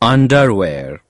underwear.